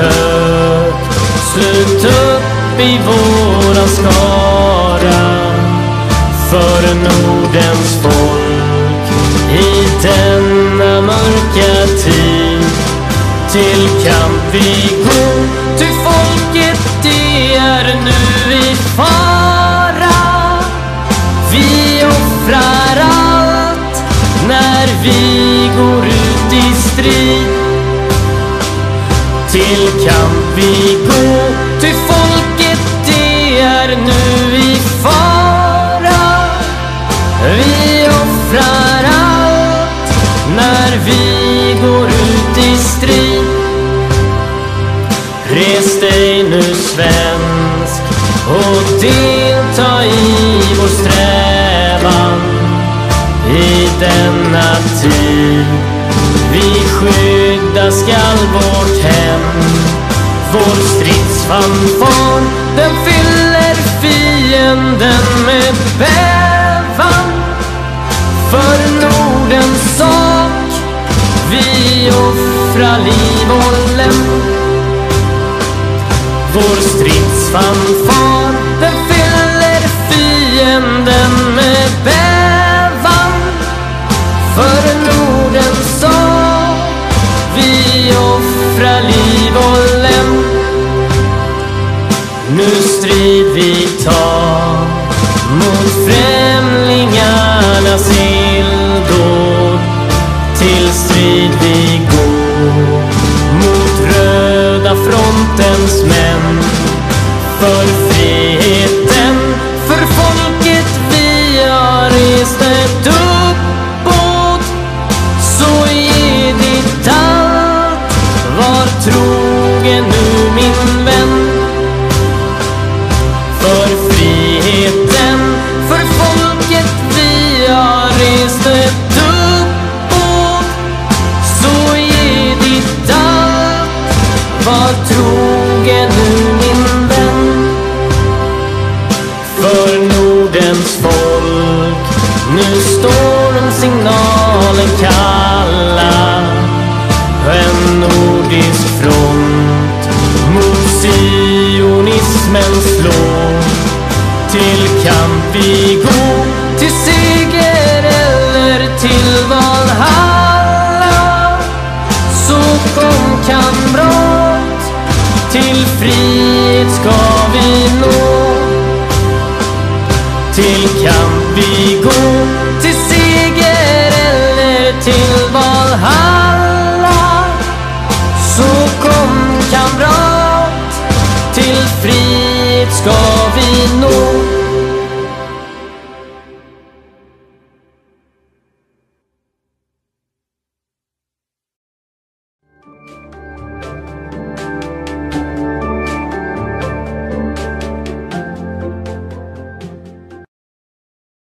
högt. Slut upp i våran skara för Nordens folk i denna mörka tid. Till kamp vi går, ty folket det är nu i fara. Vi offrar allt när vi går ut i strid. Till kamp vi gå, ty folket det är nu i fara. Vi offrar allt när vi går ut i strid. Res dig nu svensk och delta i vår strävan i denna tid. Vi skydda skall vårt hem. Vår stridsfanfar den fyller fienden med bävan. För Nordens sak vi offrar liv och lem. Vår stridsfanfar den fyller fienden Nu strid vi tar mot främlingarnas illdåd. Till strid vi går mot röda frontens män. För friheten, för folket vi har rest ett uppåt. Så ge ditt allt, var trogen nu friheten, för folket vi har rest ett uppåt. Så ge ditt allt, var trogen nu min vän. För Nordens folk, nu står signalen kall. Till kamp vi går, till seger eller till Valhalla. Så kom kamrat, till frihet ska vi nå. Till kamp vi går, till seger eller till Valhalla. Så kom kamrat, till frihet ska vi nå.